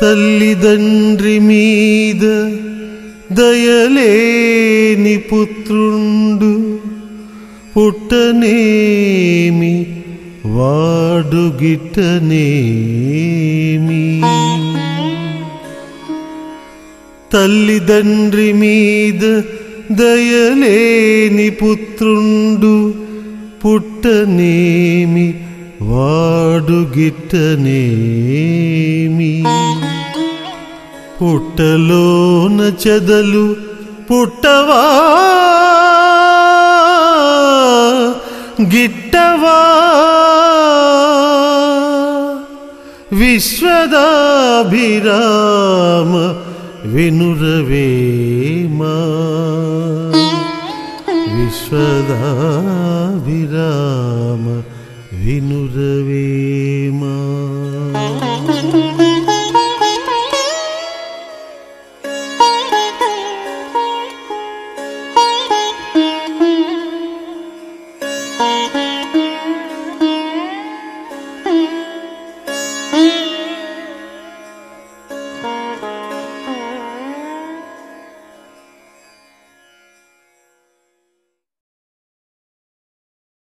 తల్లిదండ్రి మీద దయలేని పుత్రుండు పుట్టనేమి వాడుగిట్టనేమి. తల్లిదండ్రి మీద దయలేని పుత్రుండు పుట్టనేమి వాడుగిట్టనేమి. గిట్టనేమి పుట్టలోన చెదలు పుట్టవా? గిట్టవా? విశ్వదాభిరామ వినురవేమా. విశ్వదాభిరామ వినురవే